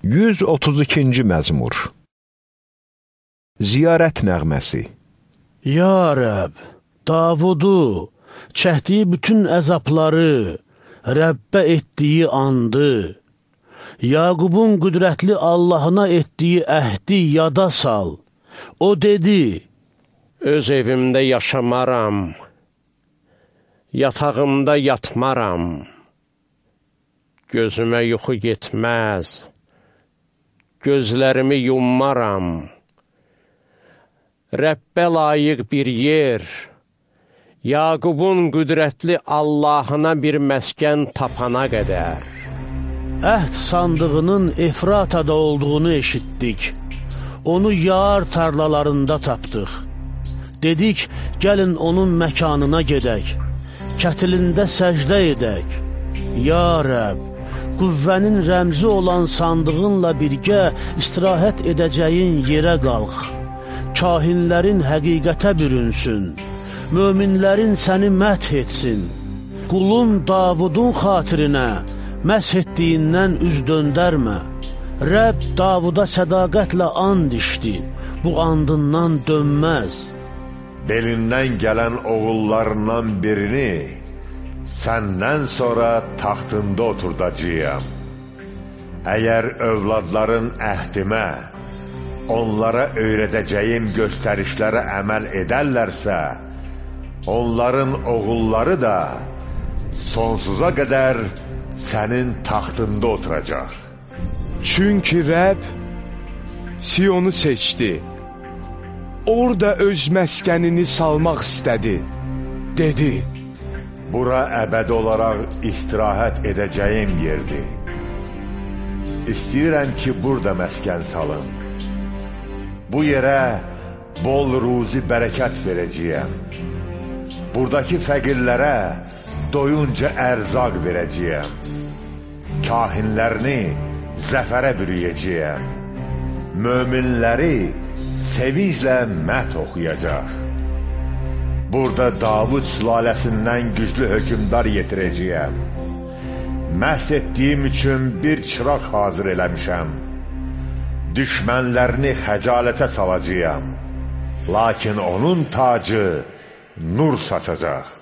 132-ci məzmur. Ziyarət nəğməsi. Ya Rəb, Davudu, çəkdiyi bütün əzabları, Rəbbə etdiyi andı, Yaqubun qüdrətli Allahına etdiyi əhdi yada sal. O dedi, Öz evimdə yaşamaram, yatağımda yatmaram, gözümə yuxu getməz, gözlərimi yummaram. Rəbbə layiq bir yer, Yaqubun qüdrətli Allahına bir məskən tapana qədər. əhd sandığının Efratada olduğunu eşitdik. Onu yar tarlalarında tapdıq. Dedik, gəlin onun məkanına gedək. Kətilində səcdə edək. Ya Rəb, qüvvənin rəmzi olan sandığınla birgə istirahət edəcəyin yerə qalx. Kahinlərin həqiqətə bürünsün. Möminlərin səni məth etsin. Qulun Davudun xatirinə məsh etdiyindən üz döndərmə. Rəbb Davuda sədaqətlə and içdi, bu andından dönməz. Belindən gələn oğullarından birini səndən sonra taxtında oturdacağam. Əgər övladların əhdimə, onlara öyrədəcəyim göstərişlərə əməl edərlərsə, onların oğulları da sonsuza qədər sənin taxtında oturacaq. Çünki Rəbb Siyonu seçdi. Orada öz məskənini salmaq istədi. Dedi, Bura əbədi olaraq istirahət edəcəyim yerdir. İstəyirəm ki, burada məskən salım. Bu yerə bol ruzi bərəkət verəcəyəm. Buradakı fəqirlərə doyunca ərzaq verəcəyəm. Kahinlərini zəfərə bürüyəcəyəm. Möminləri sevinclə mət oxuyacaq. Burada Davud sülaləsindən güclü hökümdar yetirəcəyəm. Məhz etdiyim üçün bir çıraq hazır eləmişəm. Düşmənlərini xəcalətə salacağam. Lakin onun tacı nur saçacaq.